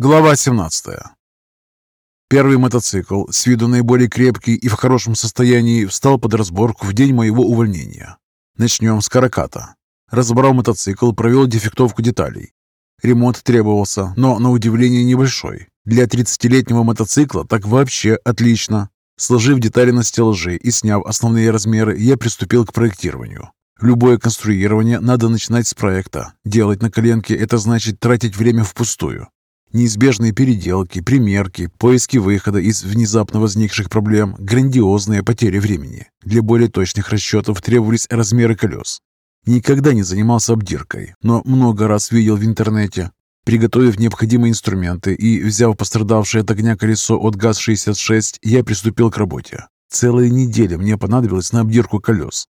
Глава 17. Первый мотоцикл, с виду наиболее крепкий и в хорошем состоянии, встал под разборку в день моего увольнения. Начнем с караката. Разобрал мотоцикл, провел дефектовку деталей. Ремонт требовался, но на удивление небольшой. Для 30-летнего мотоцикла так вообще отлично. Сложив детали на стеллаже и сняв основные размеры, я приступил к проектированию. Любое конструирование надо начинать с проекта. Делать на коленке – это значит тратить время впустую. Неизбежные переделки, примерки, поиски выхода из внезапно возникших проблем, грандиозные потери времени. Для более точных расчетов требовались размеры колес. Никогда не занимался обдиркой, но много раз видел в интернете. Приготовив необходимые инструменты и взяв пострадавшее от огня колесо от ГАЗ-66, я приступил к работе. Целая неделя мне понадобилась на обдирку колес.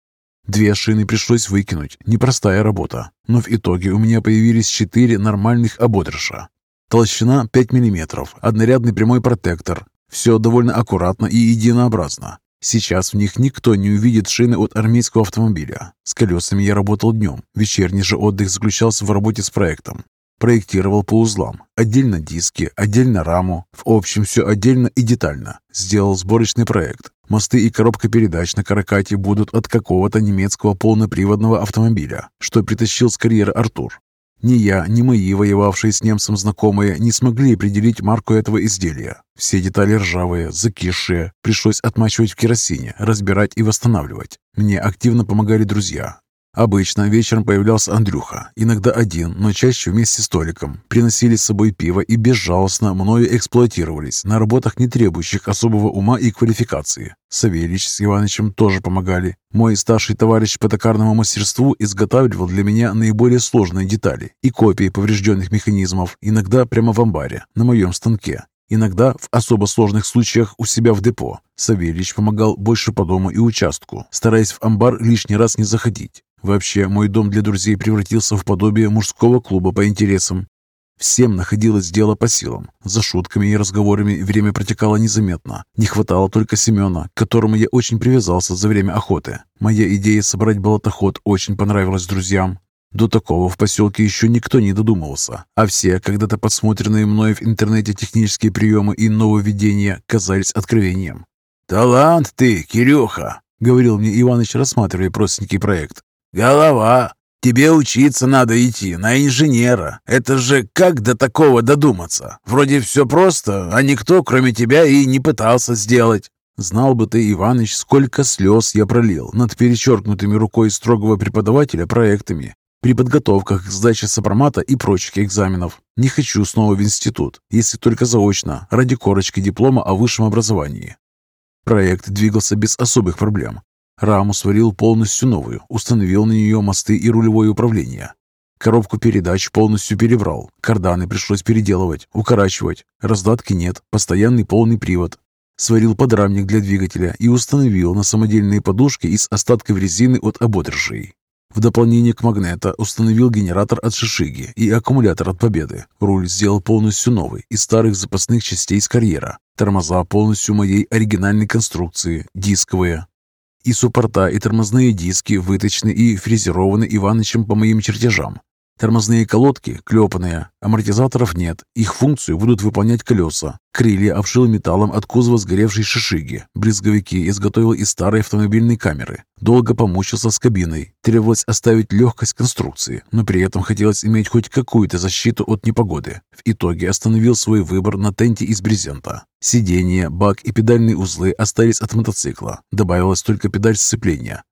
Две шины пришлось выкинуть, непростая работа, но в итоге у меня появились четыре нормальных ободриша. Толщина 5 мм, однорядный прямой протектор. Все довольно аккуратно и единообразно. Сейчас в них никто не увидит шины от армейского автомобиля. С колесами я работал днем. Вечерний же отдых заключался в работе с проектом. Проектировал по узлам. Отдельно диски, отдельно раму. В общем, все отдельно и детально. Сделал сборочный проект. Мосты и коробка передач на Каракате будут от какого-то немецкого полноприводного автомобиля, что притащил с карьера Артур. Ни я, ни мои воевавшие с немцем знакомые не смогли определить марку этого изделия. Все детали ржавые, закисшие. Пришлось отмачивать в керосине, разбирать и восстанавливать. Мне активно помогали друзья. Обычно вечером появлялся Андрюха, иногда один, но чаще вместе с Толиком. Приносили с собой пиво и безжалостно мною эксплуатировались на работах, не требующих особого ума и квалификации. Савельич с Иванычем тоже помогали. Мой старший товарищ по токарному мастерству изготавливал для меня наиболее сложные детали и копии поврежденных механизмов, иногда прямо в амбаре, на моем станке. Иногда, в особо сложных случаях, у себя в депо. Савельич помогал больше по дому и участку, стараясь в амбар лишний раз не заходить. Вообще, мой дом для друзей превратился в подобие мужского клуба по интересам. Всем находилось дело по силам. За шутками и разговорами время протекало незаметно. Не хватало только Семена, к которому я очень привязался за время охоты. Моя идея собрать болотоход очень понравилась друзьям. До такого в поселке еще никто не додумывался, а все когда-то подсмотренные мной в интернете технические приемы и нововведения казались откровением. «Талант ты, Кирюха!» — говорил мне Иваныч, рассматривая простенький проект. «Голова! Тебе учиться надо идти на инженера. Это же как до такого додуматься? Вроде все просто, а никто, кроме тебя, и не пытался сделать». Знал бы ты, Иваныч, сколько слез я пролил над перечеркнутыми рукой строгого преподавателя проектами при подготовках к сдаче сопромата и прочих экзаменов. Не хочу снова в институт, если только заочно, ради корочки диплома о высшем образовании. Проект двигался без особых проблем. Раму сварил полностью новую, установил на нее мосты и рулевое управление. Коробку передач полностью перебрал, карданы пришлось переделывать, укорачивать. Раздатки нет, постоянный полный привод. Сварил подрамник для двигателя и установил на самодельные подушки из остатков резины от ободрышей. В дополнение к магнета установил генератор от Шишиги и аккумулятор от Победы. Руль сделал полностью новый, из старых запасных частей с карьера. Тормоза полностью моей оригинальной конструкции, дисковые. И суппорта, и тормозные диски выточены и фрезерованы Иванычем по моим чертежам. Тормозные колодки клепанные, амортизаторов нет, их функцию будут выполнять колеса. Крылья обшил металлом от кузова сгоревшей шишиги. Брызговики изготовил из старой автомобильной камеры. Долго помучился с кабиной. Требовалось оставить легкость конструкции, но при этом хотелось иметь хоть какую-то защиту от непогоды. В итоге остановил свой выбор на тенте из брезента. Сиденье, бак и педальные узлы остались от мотоцикла. Добавилась только педаль сцепления.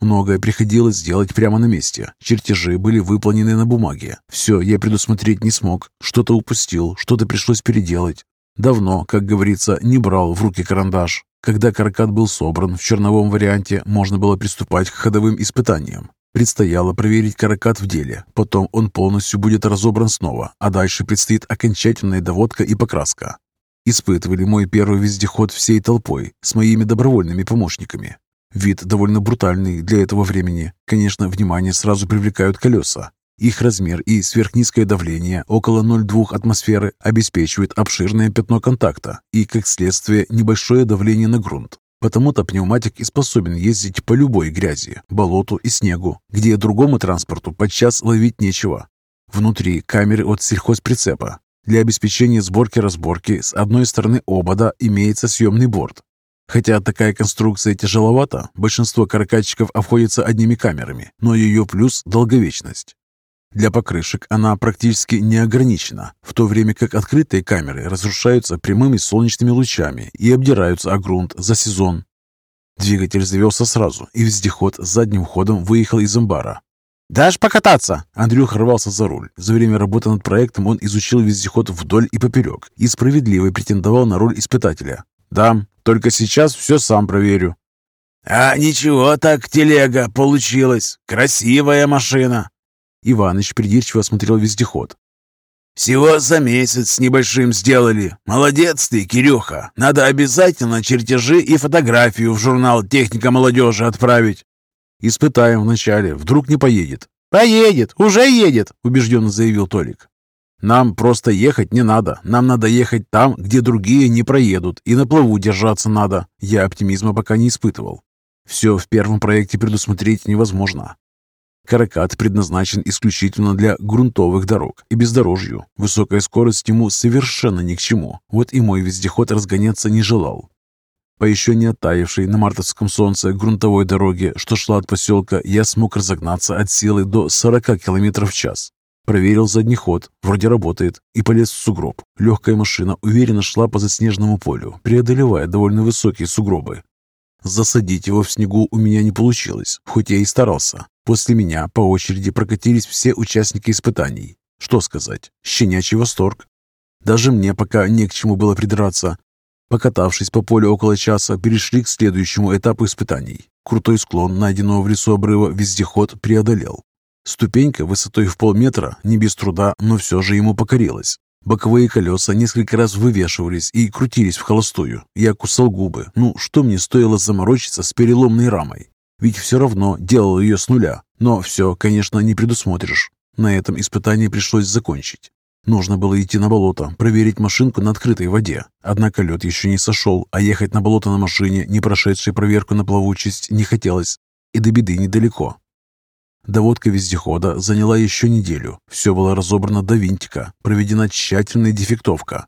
Многое приходилось сделать прямо на месте. Чертежи были выполнены на бумаге. Все я предусмотреть не смог. Что-то упустил, что-то пришлось переделать. Давно, как говорится, не брал в руки карандаш. Когда каркад был собран в черновом варианте, можно было приступать к ходовым испытаниям. Предстояло проверить каракат в деле, потом он полностью будет разобран снова, а дальше предстоит окончательная доводка и покраска. Испытывали мой первый вездеход всей толпой, с моими добровольными помощниками. Вид довольно брутальный для этого времени. Конечно, внимание сразу привлекают колеса. Их размер и сверхнизкое давление около 0,2 атмосферы обеспечивают обширное пятно контакта и, как следствие, небольшое давление на грунт. Потому-то пневматик и способен ездить по любой грязи, болоту и снегу, где другому транспорту подчас ловить нечего. Внутри камеры от сельхозприцепа. Для обеспечения сборки-разборки с одной стороны обода имеется съемный борт. Хотя такая конструкция тяжеловата, большинство каракатчиков обходится одними камерами, но ее плюс – долговечность. Для покрышек она практически не ограничена, в то время как открытые камеры разрушаются прямыми солнечными лучами и обдираются о грунт за сезон. Двигатель завелся сразу, и вездеход задним ходом выехал из амбара. «Дашь покататься?» Андрюх рвался за руль. За время работы над проектом он изучил вездеход вдоль и поперек и справедливо претендовал на роль испытателя. «Да, только сейчас все сам проверю». «А ничего так, телега, получилась. Красивая машина». Иваныч придирчиво осмотрел вездеход. «Всего за месяц с небольшим сделали. Молодец ты, Кирюха. Надо обязательно чертежи и фотографию в журнал «Техника молодежи» отправить. «Испытаем вначале. Вдруг не поедет». «Поедет! Уже едет!» – убежденно заявил Толик. «Нам просто ехать не надо. Нам надо ехать там, где другие не проедут, и на плаву держаться надо. Я оптимизма пока не испытывал. Все в первом проекте предусмотреть невозможно. Каракат предназначен исключительно для грунтовых дорог и бездорожью. Высокая скорость ему совершенно ни к чему. Вот и мой вездеход разгоняться не желал. По еще не оттаившей на мартовском солнце грунтовой дороге, что шла от поселка, я смог разогнаться от силы до 40 км в час. Проверил задний ход, вроде работает, и полез в сугроб. Легкая машина уверенно шла по заснеженному полю, преодолевая довольно высокие сугробы. Засадить его в снегу у меня не получилось, хоть я и старался. После меня по очереди прокатились все участники испытаний. Что сказать, щенячий восторг. Даже мне пока не к чему было придраться. Покатавшись по полю около часа, перешли к следующему этапу испытаний. Крутой склон, найденного в лесу обрыва, вездеход преодолел. Ступенька высотой в полметра, не без труда, но все же ему покорилась. Боковые колеса несколько раз вывешивались и крутились в холостую. Я кусал губы. Ну, что мне стоило заморочиться с переломной рамой? Ведь все равно делал ее с нуля. Но все, конечно, не предусмотришь. На этом испытание пришлось закончить. Нужно было идти на болото, проверить машинку на открытой воде. Однако лед еще не сошел, а ехать на болото на машине, не прошедшей проверку на плавучесть, не хотелось. И до беды недалеко. Доводка вездехода заняла еще неделю. Все было разобрано до винтика, проведена тщательная дефектовка.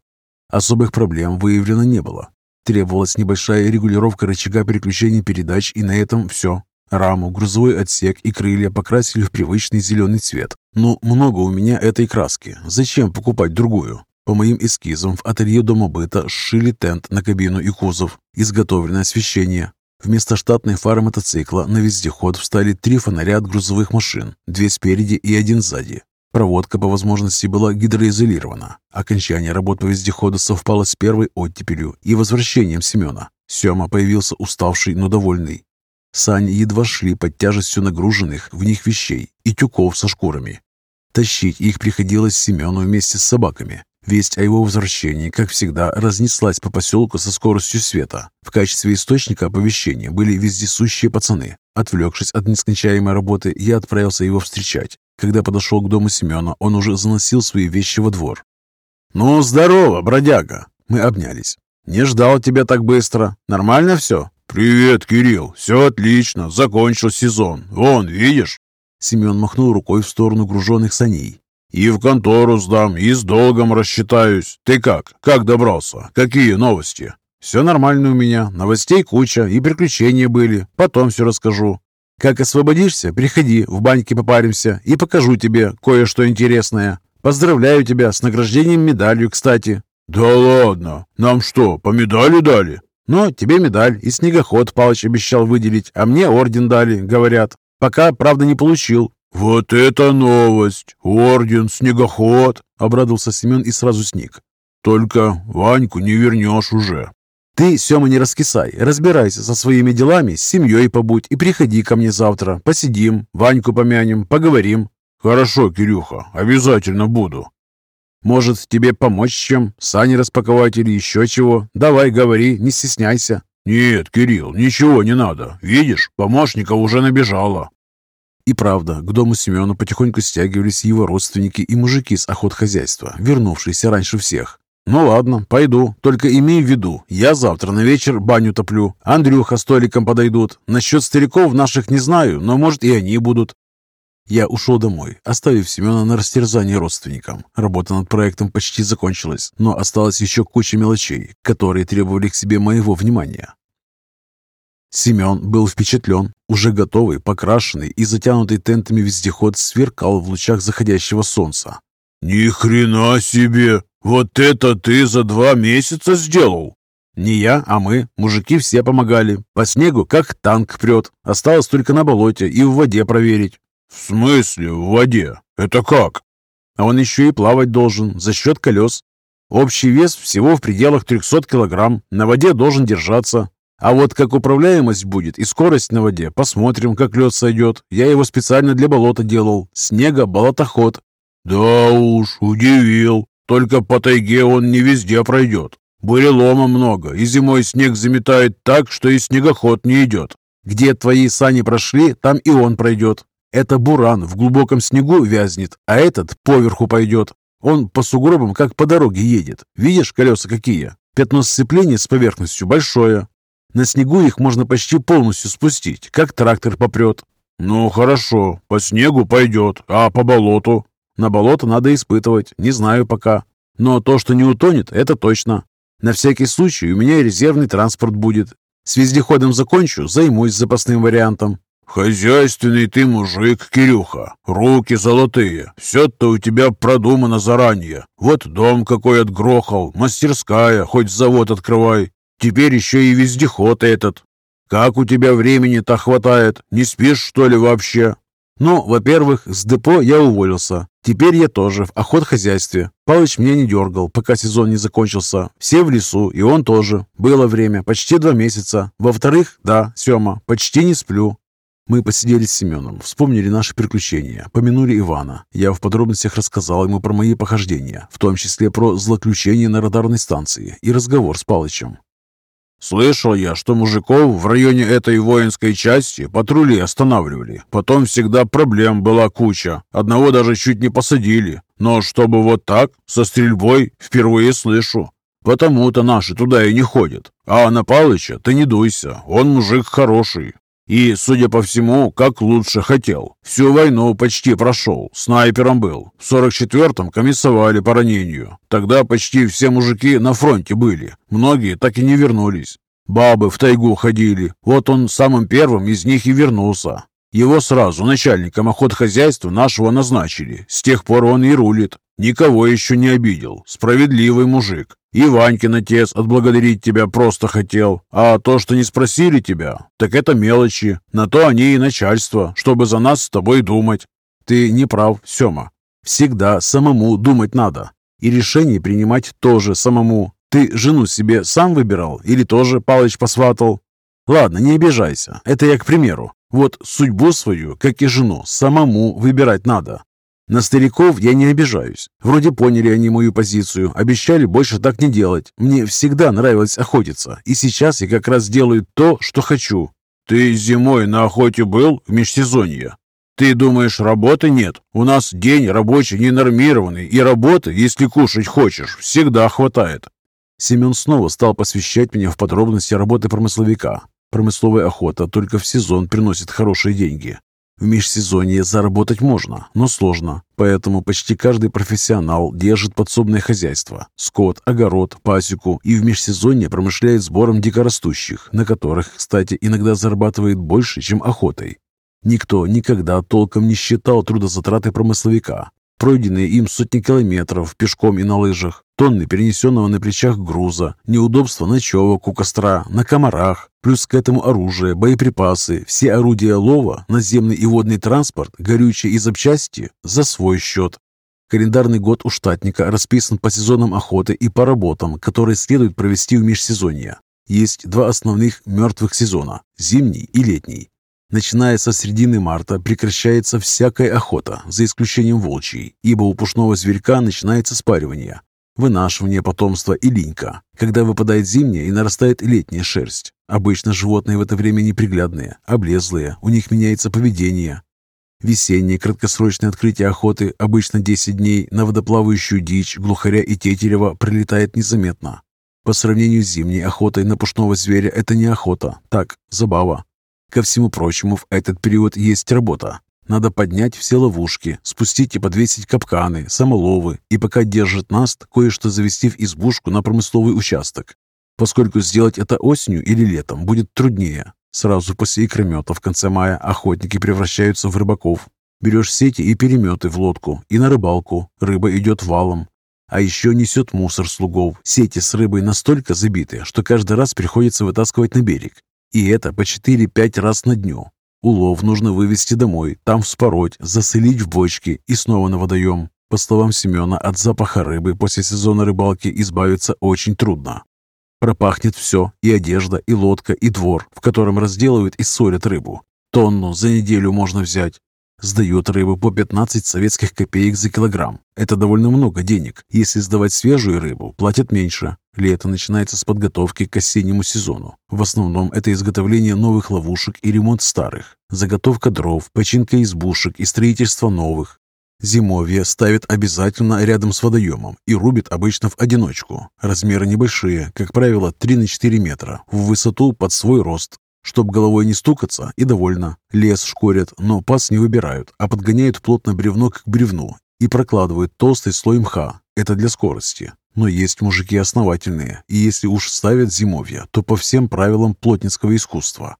Особых проблем выявлено не было. Требовалась небольшая регулировка рычага переключения передач, и на этом все. Раму, грузовой отсек и крылья покрасили в привычный зеленый цвет. Ну, много у меня этой краски. Зачем покупать другую? По моим эскизам в ателье дома быта сшили тент на кабину и кузов, изготовленное освещение. Вместо штатной фары мотоцикла на вездеход встали три фонаря от грузовых машин, две спереди и один сзади. Проводка по возможности была гидроизолирована. Окончание работ по вездеходу совпало с первой оттепелью и возвращением Семена. Сема появился уставший, но довольный. Сани едва шли под тяжестью нагруженных в них вещей и тюков со шкурами. Тащить их приходилось Семену вместе с собаками. Весть о его возвращении, как всегда, разнеслась по поселку со скоростью света. В качестве источника оповещения были вездесущие пацаны. Отвлекшись от нескончаемой работы, я отправился его встречать. Когда подошел к дому Семена, он уже заносил свои вещи во двор. «Ну, здорово, бродяга!» Мы обнялись. «Не ждал тебя так быстро. Нормально все?» «Привет, Кирилл. Все отлично. Закончил сезон. Вон, видишь?» Семен махнул рукой в сторону груженных саней. «И в контору сдам, и с долгом рассчитаюсь. Ты как? Как добрался? Какие новости?» «Все нормально у меня. Новостей куча, и приключения были. Потом все расскажу. Как освободишься, приходи, в баньке попаримся, и покажу тебе кое-что интересное. Поздравляю тебя с награждением медалью, кстати». «Да ладно? Нам что, по медали дали?» «Ну, тебе медаль, и снегоход Палыч обещал выделить, а мне орден дали, говорят. Пока, правда, не получил». «Вот это новость! Орден, снегоход!» — обрадовался Семен и сразу сник. «Только Ваньку не вернешь уже». «Ты, Сема, не раскисай, разбирайся со своими делами, с семьей побудь и приходи ко мне завтра. Посидим, Ваньку помянем, поговорим». «Хорошо, Кирюха, обязательно буду». Может, тебе помочь чем? Сани распаковать или еще чего? Давай, говори, не стесняйся». «Нет, Кирилл, ничего не надо. Видишь, помощника уже набежало». И правда, к дому Семена потихоньку стягивались его родственники и мужики с охотхозяйства, вернувшиеся раньше всех. «Ну ладно, пойду. Только имей в виду, я завтра на вечер баню топлю. Андрюха с Толиком подойдут. Насчет стариков наших не знаю, но может и они будут. Я ушел домой, оставив Семена на растерзание родственникам. Работа над проектом почти закончилась, но осталась еще куча мелочей, которые требовали к себе моего внимания. Семен был впечатлен. Уже готовый, покрашенный и затянутый тентами вездеход сверкал в лучах заходящего солнца. «Ни хрена себе! Вот это ты за два месяца сделал!» Не я, а мы. Мужики все помогали. По снегу как танк прет. Осталось только на болоте и в воде проверить. «В смысле в воде? Это как?» А он еще и плавать должен за счет колес. Общий вес всего в пределах 300 килограмм. На воде должен держаться. А вот как управляемость будет и скорость на воде, посмотрим, как лед сойдет. Я его специально для болота делал. Снега болотоход. Да уж, удивил. Только по тайге он не везде пройдет. Бурелома много, и зимой снег заметает так, что и снегоход не идет. Где твои сани прошли, там и он пройдет. Это буран в глубоком снегу вязнет, а этот поверху пойдет. Он по сугробам как по дороге едет. Видишь, колеса какие? Пятно сцепления с поверхностью большое. На снегу их можно почти полностью спустить, как трактор попрет. Ну, хорошо, по снегу пойдет, а по болоту? На болото надо испытывать, не знаю пока. Но то, что не утонет, это точно. На всякий случай у меня резервный транспорт будет. С вездеходом закончу, займусь запасным вариантом. «Хозяйственный ты мужик, Кирюха, руки золотые, все-то у тебя продумано заранее. Вот дом какой отгрохал, мастерская, хоть завод открывай. Теперь еще и вездеход этот. Как у тебя времени-то хватает? Не спишь, что ли, вообще?» «Ну, во-первых, с депо я уволился. Теперь я тоже в охотхозяйстве. Палыч меня не дергал, пока сезон не закончился. Все в лесу, и он тоже. Было время, почти два месяца. Во-вторых, да, Сема, почти не сплю. Мы посидели с Семеном, вспомнили наши приключения, помянули Ивана. Я в подробностях рассказал ему про мои похождения, в том числе про злоключение на радарной станции и разговор с Палычем. «Слышал я, что мужиков в районе этой воинской части патрули останавливали. Потом всегда проблем была куча. Одного даже чуть не посадили. Но чтобы вот так, со стрельбой, впервые слышу. Потому-то наши туда и не ходят. А на Палыча ты не дуйся, он мужик хороший. И, судя по всему, как лучше хотел. Всю войну почти прошел, снайпером был. В 44-м комиссовали по ранению. Тогда почти все мужики на фронте были. Многие так и не вернулись. Бабы в тайгу ходили. Вот он самым первым из них и вернулся. Его сразу начальником охотхозяйства нашего назначили. С тех пор он и рулит. Никого еще не обидел. Справедливый мужик. И Ванькин отец отблагодарить тебя просто хотел. А то, что не спросили тебя, так это мелочи. На то они и начальство, чтобы за нас с тобой думать. Ты не прав, Сема. Всегда самому думать надо. И решение принимать тоже самому. Ты жену себе сам выбирал или тоже Палыч посватал? Ладно, не обижайся. Это я к примеру. Вот судьбу свою, как и жену, самому выбирать надо. На стариков я не обижаюсь. Вроде поняли они мою позицию, обещали больше так не делать. Мне всегда нравилось охотиться, и сейчас я как раз делаю то, что хочу. Ты зимой на охоте был в межсезонье? Ты думаешь, работы нет? У нас день рабочий ненормированный, и работы, если кушать хочешь, всегда хватает. Семен снова стал посвящать меня в подробности работы промысловика. Промысловая охота только в сезон приносит хорошие деньги. В межсезонье заработать можно, но сложно, поэтому почти каждый профессионал держит подсобное хозяйство, скот, огород, пасеку и в межсезонье промышляет сбором дикорастущих, на которых, кстати, иногда зарабатывает больше, чем охотой. Никто никогда толком не считал трудозатраты промысловика, Пройденные им сотни километров пешком и на лыжах, тонны перенесенного на плечах груза, неудобства ночевок у костра, на комарах, плюс к этому оружие, боеприпасы, все орудия лова, наземный и водный транспорт, горючие и запчасти за свой счет. Календарный год у штатника расписан по сезонам охоты и по работам, которые следует провести в межсезонье. Есть два основных мертвых сезона – зимний и летний. Начиная со середины марта прекращается всякая охота, за исключением волчьей, ибо у пушного зверька начинается спаривание, вынашивание потомства и линька, когда выпадает зимняя и нарастает летняя шерсть. Обычно животные в это время неприглядные, облезлые, у них меняется поведение. Весеннее краткосрочное открытие охоты, обычно 10 дней, на водоплавающую дичь, глухаря и тетерева пролетает незаметно. По сравнению с зимней охотой на пушного зверя это не охота, так, забава. Ко всему прочему, в этот период есть работа. Надо поднять все ловушки, спустить и подвесить капканы, самоловы, и пока держит наст, кое-что завести в избушку на промысловый участок. Поскольку сделать это осенью или летом будет труднее. Сразу после икромета в конце мая охотники превращаются в рыбаков. Берешь сети и переметы в лодку, и на рыбалку. Рыба идет валом. А еще несет мусор слугов. Сети с рыбой настолько забиты, что каждый раз приходится вытаскивать на берег. И это по 4-5 раз на дню. Улов нужно вывести домой, там вспороть, засылить в бочки и снова на водоем. По словам Семена, от запаха рыбы после сезона рыбалки избавиться очень трудно. Пропахнет все, и одежда, и лодка, и двор, в котором разделывают и солят рыбу. Тонну за неделю можно взять. Сдают рыбу по 15 советских копеек за килограмм. Это довольно много денег. Если сдавать свежую рыбу, платят меньше. Лето начинается с подготовки к осеннему сезону. В основном это изготовление новых ловушек и ремонт старых. Заготовка дров, починка избушек и строительство новых. Зимовье ставят обязательно рядом с водоемом и рубит обычно в одиночку. Размеры небольшие, как правило, 3 на 4 метра, в высоту под свой рост. Чтоб головой не стукаться, и довольно. Лес шкурят, но пас не выбирают, а подгоняют плотно бревно к бревну и прокладывают толстый слой мха. Это для скорости. Но есть мужики основательные, и если уж ставят зимовья, то по всем правилам плотницкого искусства.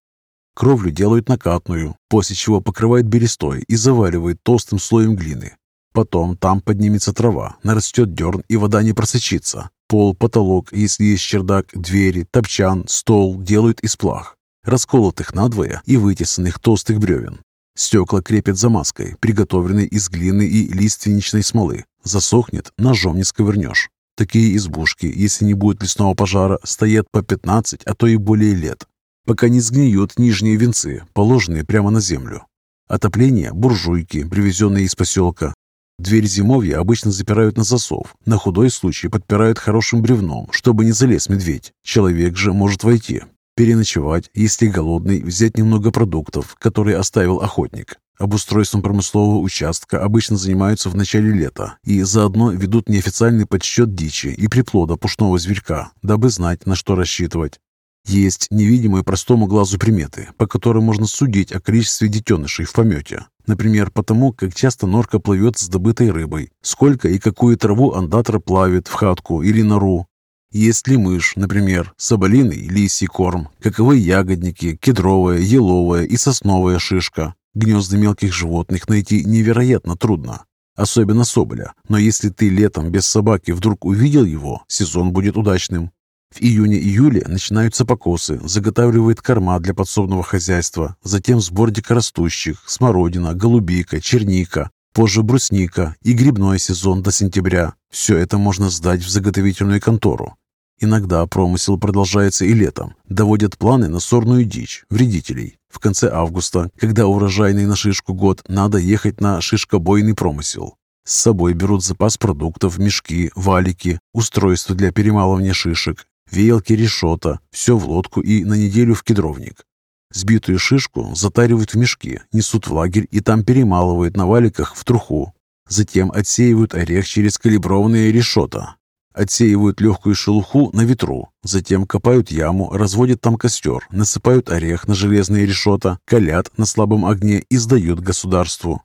Кровлю делают накатную, после чего покрывают берестой и заваливают толстым слоем глины. Потом там поднимется трава, нарастет дерн и вода не просочится. Пол, потолок, если есть чердак, двери, топчан, стол делают из плах расколотых надвое и вытесанных толстых бревен. Стекла крепят замазкой, приготовленной из глины и лиственничной смолы. Засохнет, ножом не сковырнешь. Такие избушки, если не будет лесного пожара, стоят по 15, а то и более лет, пока не сгниют нижние венцы, положенные прямо на землю. Отопление – буржуйки, привезенные из поселка. Дверь зимовья обычно запирают на засов, на худой случай подпирают хорошим бревном, чтобы не залез медведь. Человек же может войти, Переночевать, если голодный, взять немного продуктов, которые оставил охотник. Обустройством промыслового участка обычно занимаются в начале лета и заодно ведут неофициальный подсчет дичи и приплода пушного зверька, дабы знать, на что рассчитывать. Есть невидимые простому глазу приметы, по которым можно судить о количестве детенышей в помете. Например, потому, как часто норка плывет с добытой рыбой, сколько и какую траву андатра плавит в хатку или нору, есть ли мышь, например, соболиный лисий корм, каковы ягодники, кедровая, еловая и сосновая шишка. Гнезда мелких животных найти невероятно трудно, особенно соболя. Но если ты летом без собаки вдруг увидел его, сезон будет удачным. В июне-июле начинаются покосы, заготавливают корма для подсобного хозяйства, затем сбор дикорастущих, смородина, голубика, черника, позже брусника и грибной сезон до сентября. Все это можно сдать в заготовительную контору. Иногда промысел продолжается и летом. Доводят планы на сорную дичь, вредителей. В конце августа, когда урожайный на шишку год, надо ехать на шишкобойный промысел. С собой берут запас продуктов, мешки, валики, устройства для перемалывания шишек, веялки решета, все в лодку и на неделю в кедровник. Сбитую шишку затаривают в мешки, несут в лагерь и там перемалывают на валиках в труху. Затем отсеивают орех через калиброванные решета. Отсеивают легкую шелуху на ветру. Затем копают яму, разводят там костер, насыпают орех на железные решета, калят на слабом огне и сдают государству.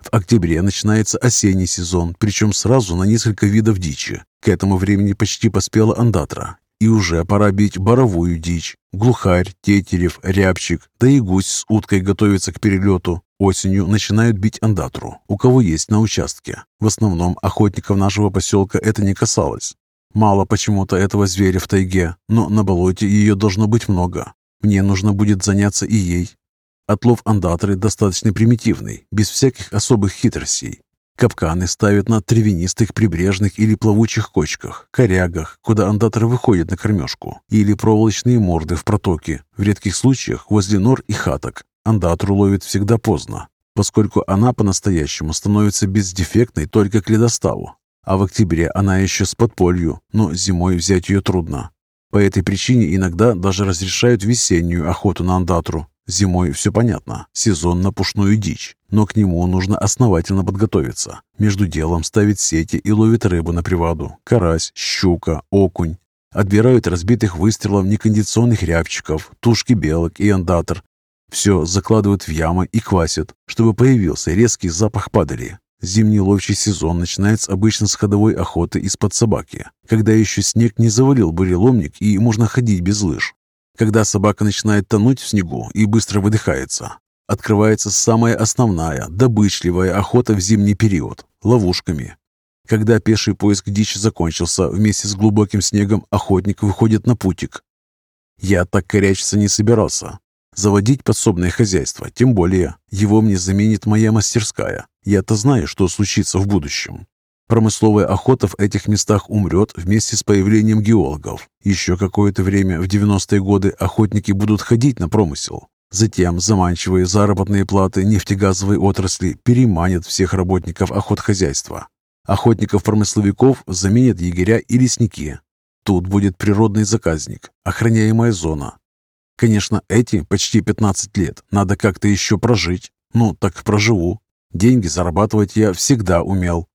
В октябре начинается осенний сезон, причем сразу на несколько видов дичи. К этому времени почти поспела андатра, и уже пора бить боровую дичь. Глухарь, тетерев, рябчик, да и гусь с уткой готовятся к перелету. Осенью начинают бить андатру, у кого есть на участке. В основном охотников нашего поселка это не касалось. Мало почему-то этого зверя в тайге, но на болоте ее должно быть много. Мне нужно будет заняться и ей. Отлов андатры достаточно примитивный, без всяких особых хитростей. Капканы ставят на травянистых прибрежных или плавучих кочках, корягах, куда андаторы выходят на кормежку, или проволочные морды в протоке, в редких случаях возле нор и хаток. Андатру ловят всегда поздно, поскольку она по-настоящему становится бездефектной только к ледоставу. А в октябре она еще с подполью, но зимой взять ее трудно. По этой причине иногда даже разрешают весеннюю охоту на андатру, Зимой все понятно, сезон на пушную дичь, но к нему нужно основательно подготовиться. Между делом ставить сети и ловит рыбу на приваду, карась, щука, окунь. Отбирают разбитых выстрелов некондиционных рябчиков, тушки белок и андатор. Все закладывают в ямы и квасят, чтобы появился резкий запах падали. Зимний ловчий сезон начинается обычно с ходовой охоты из-под собаки, когда еще снег не завалил буреломник и можно ходить без лыж. Когда собака начинает тонуть в снегу и быстро выдыхается, открывается самая основная, добычливая охота в зимний период – ловушками. Когда пеший поиск дичи закончился, вместе с глубоким снегом охотник выходит на путик. Я так корячиться не собирался. Заводить подсобное хозяйство, тем более, его мне заменит моя мастерская. Я-то знаю, что случится в будущем. Промысловая охота в этих местах умрет вместе с появлением геологов. Еще какое-то время, в 90-е годы, охотники будут ходить на промысел. Затем заманчивые заработные платы нефтегазовой отрасли переманят всех работников охотхозяйства. Охотников-промысловиков заменят егеря и лесники. Тут будет природный заказник, охраняемая зона. Конечно, эти почти 15 лет надо как-то еще прожить. Ну, так проживу. Деньги зарабатывать я всегда умел.